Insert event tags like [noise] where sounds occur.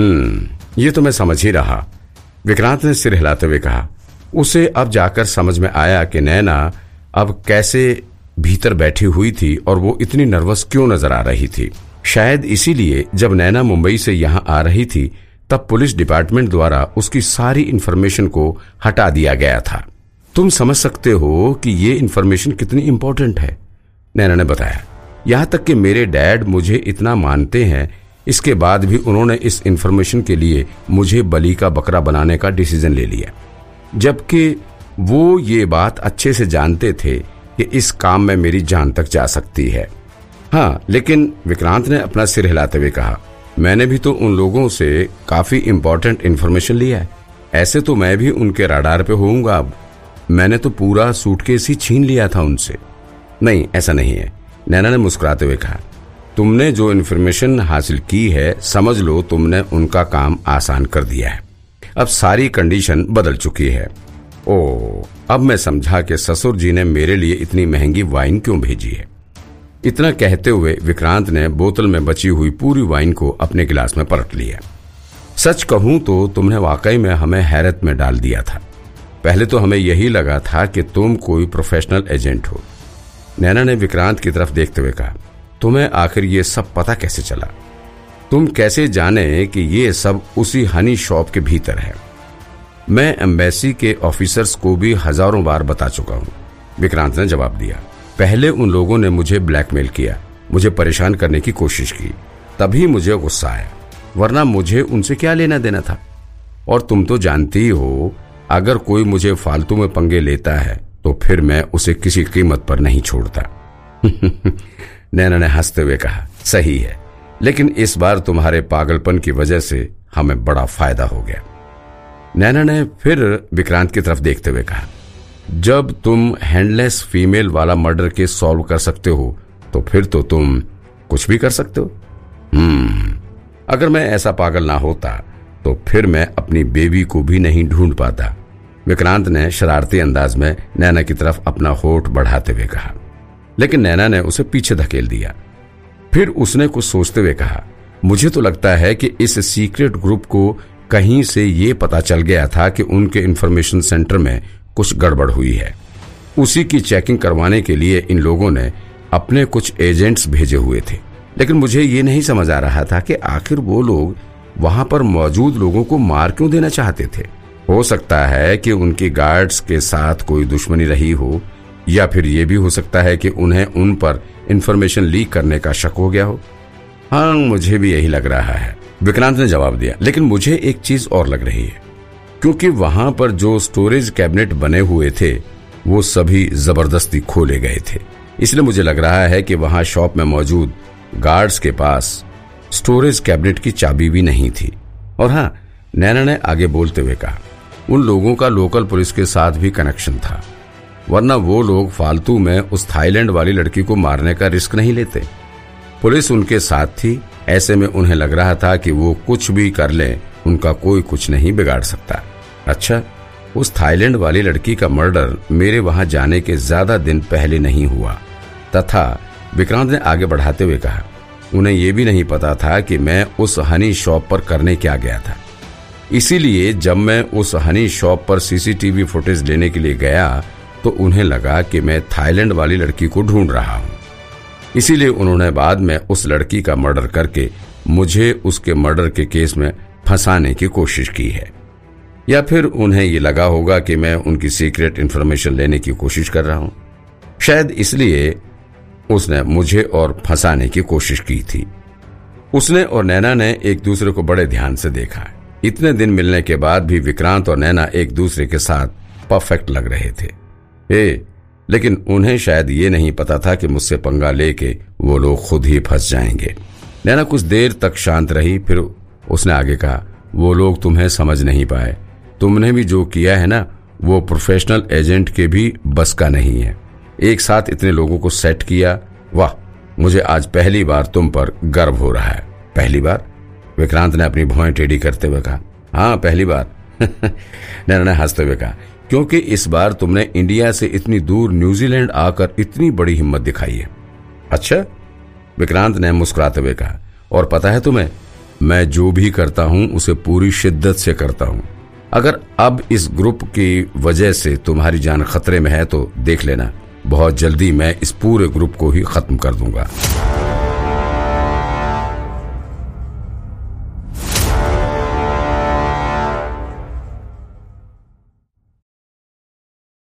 हम्म ये तो मैं समझ ही रहा। विक्रांत ने सिर हिलाते हुए कहा, उसे अब जाकर समझ में आया कि नैना अब कैसे भीतर बैठी हुई थी और वो इतनी नर्वस क्यों नज़र आ रही थी। शायद इसीलिए जब नैना मुंबई से यहाँ आ रही थी, तब पुलिस डिपार्टमेंट द्वारा उसकी सारी इन्फॉर्मेशन को हटा दिया गया था। तुम समझ सकते हो कि ये इन्फॉर्मेशन कितनी इंपॉर्टेंट है, नैना ने बताया। यहाँ तक कि मेरे डैड मुझे इतना मानते हैं इसके बाद भी उन्होंने इस इन्फॉर्मेशन के लिए मुझे बली का बकरा बनाने का डिसीज़न ले लिया। जबकि वो ये बात अच्छे से जानते थे कि इस काम में मेरी जान तक जा सकती है। हाँ लेकिन विक्रांत ने अपना सिर हिलाते हुए कहा, मैंने भी तो उन लोगों से काफ़ी इम्पोर्टेंट इन्फॉर्मेशन लिया है। ऐसे तो मैं भी उनके राडार पे होऊँगा अब। मैंने तो पूरा सूटकेस ही छीन लिया था उनसे। नहीं, ऐसा नहीं है। नैना ने मुस्कुराते हुए कहा तुमने जो इन्फॉर्मेशन हासिल की है, समझ लो तुमने उनका काम आसान कर दिया है। अब सारी कंडीशन बदल चुकी है। ओ, अब मैं समझा कि ससुर जी ने मेरे लिए इतनी महँगी वाइन क्यों भेजी है? इतना कहते हुए विक्रांत ने बोतल में बची हुई पूरी वाइन को अपने गिलास में पलट लिया। सच कहूँ तो तुमने वाकई में हमें हैरत में डाल दिया था। पहले तो हमें यही लगा था कि तुम कोई प्रोफेशनल एजेंट हो। नैना ने विक्रांत की तरफ़ देखते हुए कहा तुम्हें आखिर ये सब पता कैसे चला? तुम कैसे जाने कि ये सब उसी हनी शॉप के भीतर है? मैं एम्बेसी के ऑफिसर्स को भी हज़ारों बार बता चुका हूँ। विक्रांत ने जवाब दिया। पहले उन लोगों ने मुझे ब्लैकमेल किया। मुझे परेशान करने की कोशिश की। तभी मुझे गुस्सा आया। वरना मुझे उनसे क्या लेना देना था? और तुम तो जानती हो, अगर कोई मुझे फालतू में पंगे लेता है तो फिर मैं उसे किसी कीमत पर नहीं छोड़ता। [laughs] नैना ने हँसते हुए कहा, सही है। लेकिन इस बार तुम्हारे पागलपन की वजह से हमें बड़ा फ़ायदा हो गया। नैना ने फिर विक्रांत की तरफ़ देखते हुए कहा, जब तुम हैंडलेस फीमेल वाला मर्डर केस सॉल्व कर सकते हो तो फिर तो तुम कुछ भी कर सकते हो। हम्म अगर मैं ऐसा पागल ना होता तो फिर मैं अपनी बेबी को भी नहीं ढूंढ पाता। विक्रांत ने शरारती अंदाज में नैना की तरफ़ अपना होठ बढ़ाते हुए कहा लेकिन नैना ने उसे पीछे धकेल दिया। फिर उसने कुछ सोचते हुए कहा, मुझे तो लगता है कि इस सीक्रेट ग्रुप को कहीं से ये पता चल गया था कि उनके इंफॉर्मेशन सेंटर में कुछ गड़बड़ हुई है। उसी की चेकिंग करवाने के लिए इन लोगों ने अपने कुछ एजेंट्स भेजे हुए थे। लेकिन मुझे ये नहीं समझ आ रहा था कि आखिर वो लोग वहाँ पर मौजूद लोगों को मार क्यों देना चाहते थे। हो सकता है कि उनकी गार्ड्स के साथ कोई दुश्मनी रही हो या फिर ये भी हो सकता है कि उन्हें उन पर इंफॉर्मेशन लीक करने का शक हो गया हो। हाँ मुझे भी यही लग रहा है। विक्रांत ने जवाब दिया, लेकिन मुझे एक चीज़ और लग रही है, क्योंकि वहाँ पर जो स्टोरेज कैबिनेट बने हुए थे, वो सभी ज़बरदस्ती खोले गए थे। इसलिए मुझे लग रहा है कि वहाँ शॉप में मौजूद गार्ड्स के पास स्टोरेज कैबिनेट की चाबी भी नहीं थी। और हाँ नैना ने आगे बोलते हुए कहा, उन लोगों का लोकल पुलिस के साथ भी कनेक्शन था। वरना वो लोग फालतू में उस थाईलैंड वाली लड़की को मारने का रिस्क नहीं लेते। पुलिस उनके साथ थी, ऐसे में उन्हें लग रहा था कि वो कुछ भी कर ले, उनका कोई कुछ नहीं बिगाड़ सकता। अच्छा उस थाईलैंड वाली लड़की का मर्डर मेरे वहाँ जाने के ज़्यादा दिन पहले नहीं हुआ, तथा विक्रांत ने आगे बढ़ाते हुए कहा, उन्हें यह भी नहीं पता था कि मैं उस हनी शॉप पर करने क्या गया था। इसीलिए जब मैं उस हनी शॉप पर सीसीटीवी फुटेज लेने के लिए गया तो उन्हें लगा कि मैं थाईलैंड वाली लड़की को ढूंढ रहा हूँ। इसीलिए उन्होंने बाद में उस लड़की का मर्डर करके मुझे उसके मर्डर के केस में फंसाने की कोशिश की है। या फिर उन्हें ये लगा होगा कि मैं उनकी सीक्रेट इन्फॉर्मेशन लेने की कोशिश कर रहा हूँ। शायद इसलिए उसने मुझे और फंसाने की कोशिश की थी। उसने और नैना ने एक दूसरे को बड़े ध्यान से देखा। इतने दिन मिलने के बाद भी विक्रांत और नैना एक दूसरे के साथ परफेक्ट लग रहे थे। ए, लेकिन उन्हें शायद ये नहीं पता था कि मुझसे पंगा लेके वो लोग खुद ही फंस जाएँगे। नैना कुछ देर तक शांत रही फिर उसने आगे कहा वो लोग तुम्हें समझ नहीं पाए। तुमने भी जो किया है ना वो प्रोफेशनल एजेंट के भी बस का नहीं है। एक साथ इतने लोगों को सेट किया वाह मुझे आज पहली बार तुम पर गर्व हो रहा है। पहली बार? विक्रांत ने अपनी भौएँ टेढ़ी करते हुए कहा हाँ पहली बार। [laughs] नैना ने हँसते हुए कहा क्योंकि इस बार तुमने इंडिया से इतनी दूर न्यूजीलैंड आकर इतनी बड़ी हिम्मत दिखाई है। अच्छा? विक्रांत ने मुस्कुराते हुए कहा, और पता है तुम्हें, मैं जो भी करता हूँ, उसे पूरी शिद्दत से करता हूँ। अगर अब इस ग्रुप की वजह से तुम्हारी जान खतरे में है तो देख लेना, बहुत जल्दी मैं इस पूरे ग्रुप को ही खत्म कर दूँगा।